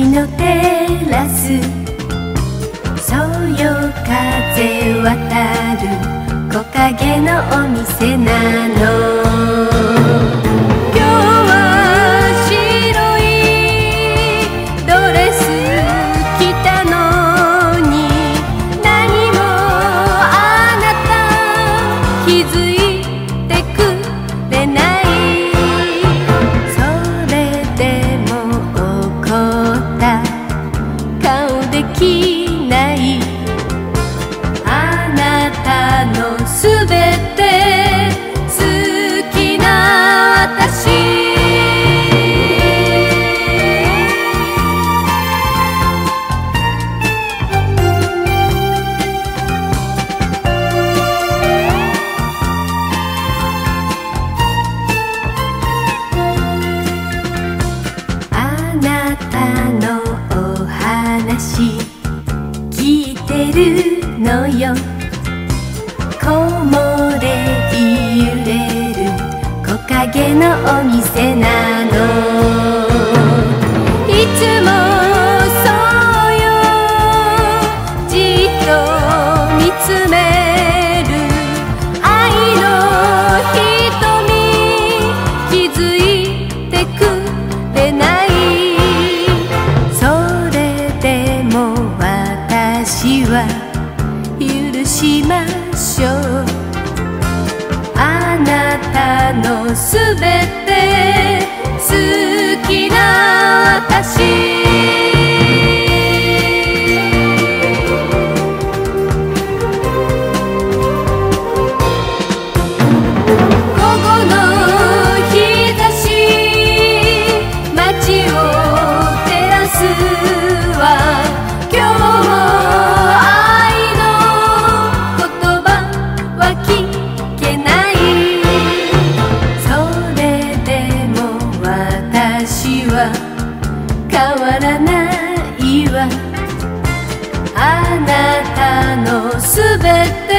のテラス。そよ風渡る木陰のお店なの。今日は白いドレス着たのに何もあなた気づいてたのお話聞いてるのよ。木漏れ日揺れる木陰のお店なの。いつもしましょう。あなたのすべては変わらないわ。あなたのすべて